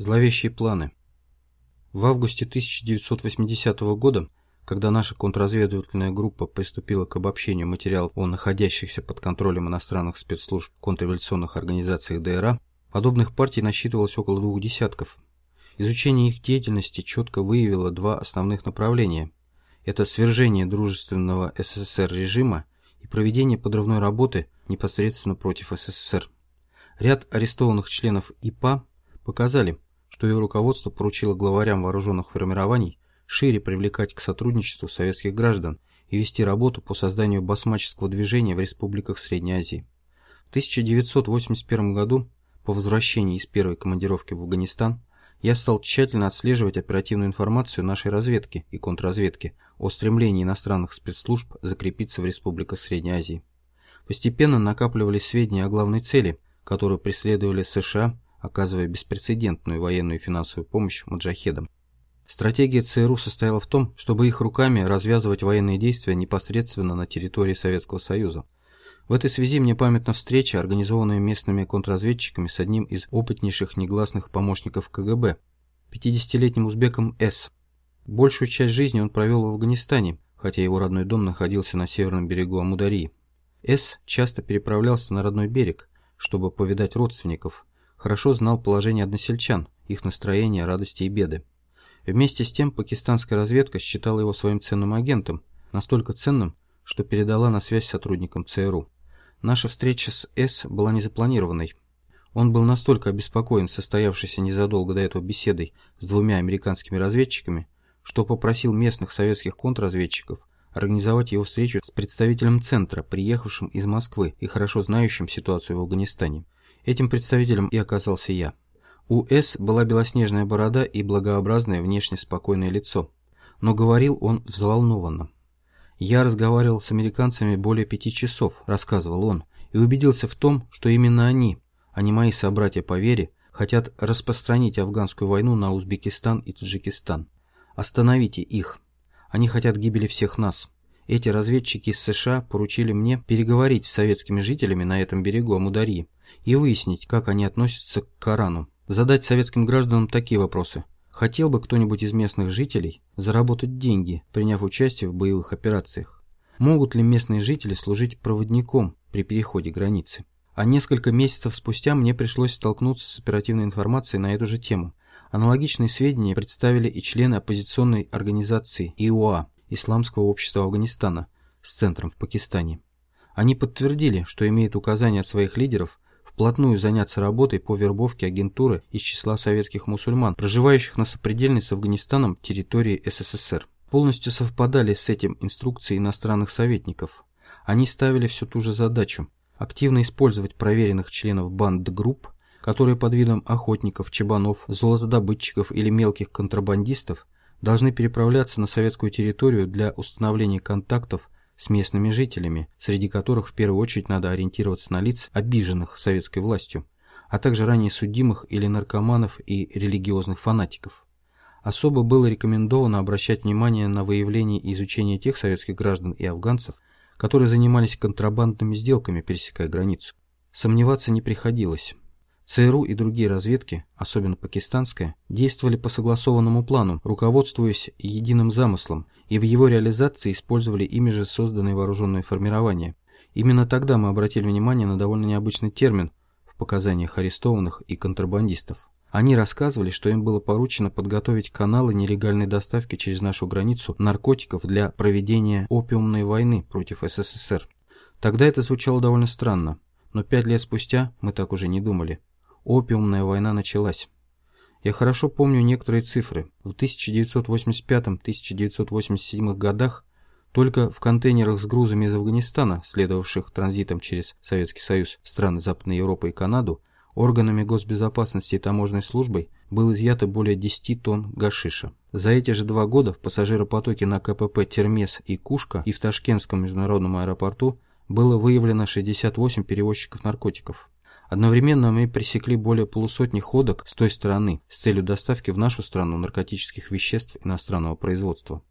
Зловещие планы. В августе 1980 года, когда наша контрразведывательная группа приступила к обобщению материалов о находящихся под контролем иностранных спецслужб контрреволюционных организациях ДРА, подобных партий насчитывалось около двух десятков. Изучение их деятельности четко выявило два основных направления. Это свержение дружественного СССР режима и проведение подрывной работы непосредственно против СССР. Ряд арестованных членов ИПА показали, что ее руководство поручило главарям вооруженных формирований шире привлекать к сотрудничеству советских граждан и вести работу по созданию басмаческого движения в республиках Средней Азии. В 1981 году, по возвращении из первой командировки в Афганистан, я стал тщательно отслеживать оперативную информацию нашей разведки и контрразведки о стремлении иностранных спецслужб закрепиться в республиках Средней Азии. Постепенно накапливались сведения о главной цели, которую преследовали США оказывая беспрецедентную военную и финансовую помощь маджахедам. Стратегия ЦРУ состояла в том, чтобы их руками развязывать военные действия непосредственно на территории Советского Союза. В этой связи мне памятна встреча, организованная местными контрразведчиками с одним из опытнейших негласных помощников КГБ, 50-летним узбеком С. Большую часть жизни он провел в Афганистане, хотя его родной дом находился на северном берегу Амударии. С часто переправлялся на родной берег, чтобы повидать родственников, хорошо знал положение односельчан, их настроение, радости и беды. Вместе с тем пакистанская разведка считала его своим ценным агентом, настолько ценным, что передала на связь сотрудникам ЦРУ. Наша встреча с С была незапланированной. Он был настолько обеспокоен состоявшейся незадолго до этого беседой с двумя американскими разведчиками, что попросил местных советских контрразведчиков организовать его встречу с представителем центра, приехавшим из Москвы и хорошо знающим ситуацию в Афганистане. Этим представителем и оказался я. У С была белоснежная борода и благообразное внешне спокойное лицо, но говорил он взволнованно. «Я разговаривал с американцами более пяти часов», – рассказывал он, и убедился в том, что именно они, а не мои собратья по вере, хотят распространить афганскую войну на Узбекистан и Таджикистан. Остановите их. Они хотят гибели всех нас. Эти разведчики из США поручили мне переговорить с советскими жителями на этом берегу Амударьи и выяснить, как они относятся к Корану. Задать советским гражданам такие вопросы. Хотел бы кто-нибудь из местных жителей заработать деньги, приняв участие в боевых операциях? Могут ли местные жители служить проводником при переходе границы? А несколько месяцев спустя мне пришлось столкнуться с оперативной информацией на эту же тему. Аналогичные сведения представили и члены оппозиционной организации ИОА Исламского общества Афганистана с центром в Пакистане. Они подтвердили, что имеют указания от своих лидеров вплотную заняться работой по вербовке агентуры из числа советских мусульман, проживающих на сопредельной с Афганистаном территории СССР. Полностью совпадали с этим инструкции иностранных советников. Они ставили всю ту же задачу – активно использовать проверенных членов банд-групп, которые под видом охотников, чебанов, золотодобытчиков или мелких контрабандистов должны переправляться на советскую территорию для установления контактов с местными жителями, среди которых в первую очередь надо ориентироваться на лиц, обиженных советской властью, а также ранее судимых или наркоманов и религиозных фанатиков. Особо было рекомендовано обращать внимание на выявление и изучение тех советских граждан и афганцев, которые занимались контрабандными сделками, пересекая границу. Сомневаться не приходилось. ЦРУ и другие разведки, особенно пакистанская, действовали по согласованному плану, руководствуясь единым замыслом, и в его реализации использовали ими же созданные вооруженные формирования. Именно тогда мы обратили внимание на довольно необычный термин в показаниях арестованных и контрабандистов. Они рассказывали, что им было поручено подготовить каналы нелегальной доставки через нашу границу наркотиков для проведения опиумной войны против СССР. Тогда это звучало довольно странно, но пять лет спустя мы так уже не думали. Опиумная война началась. Я хорошо помню некоторые цифры. В 1985-1987 годах только в контейнерах с грузами из Афганистана, следовавших транзитом через Советский Союз, страны Западной Европы и Канаду, органами госбезопасности и таможенной службой было изъято более 10 тонн гашиша. За эти же два года в пассажиропотоке на КПП «Термес» и «Кушка» и в Ташкентском международном аэропорту было выявлено 68 перевозчиков наркотиков. Одновременно мы пресекли более полусотни ходок с той стороны с целью доставки в нашу страну наркотических веществ иностранного производства.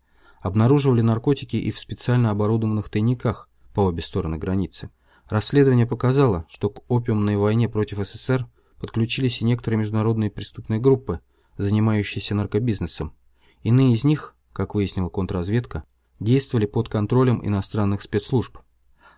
Обнаруживали наркотики и в специально оборудованных тайниках по обе стороны границы. Расследование показало, что к опиумной войне против СССР подключились и некоторые международные преступные группы, занимающиеся наркобизнесом. Иные из них, как выяснила контрразведка, действовали под контролем иностранных спецслужб.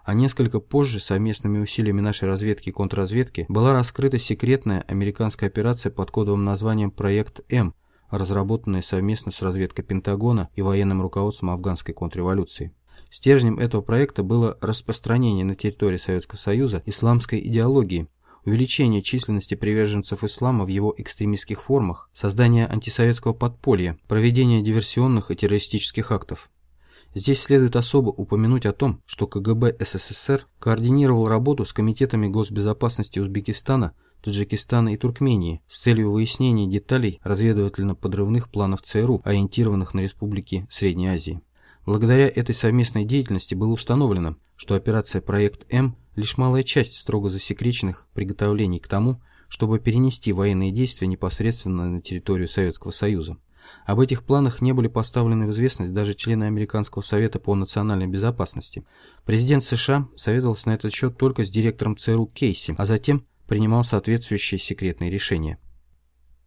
А несколько позже совместными усилиями нашей разведки и контрразведки была раскрыта секретная американская операция под кодовым названием «Проект М», разработанная совместно с разведкой Пентагона и военным руководством афганской контрреволюции. Стержнем этого проекта было распространение на территории Советского Союза исламской идеологии, увеличение численности приверженцев ислама в его экстремистских формах, создание антисоветского подполья, проведение диверсионных и террористических актов. Здесь следует особо упомянуть о том, что КГБ СССР координировал работу с комитетами госбезопасности Узбекистана, Таджикистана и Туркмении с целью выяснения деталей разведывательно-подрывных планов ЦРУ, ориентированных на республики Средней Азии. Благодаря этой совместной деятельности было установлено, что операция «Проект М» – лишь малая часть строго засекреченных приготовлений к тому, чтобы перенести военные действия непосредственно на территорию Советского Союза. Об этих планах не были поставлены в известность даже члены Американского совета по национальной безопасности. Президент США советовался на этот счет только с директором ЦРУ Кейси, а затем принимал соответствующие секретные решения.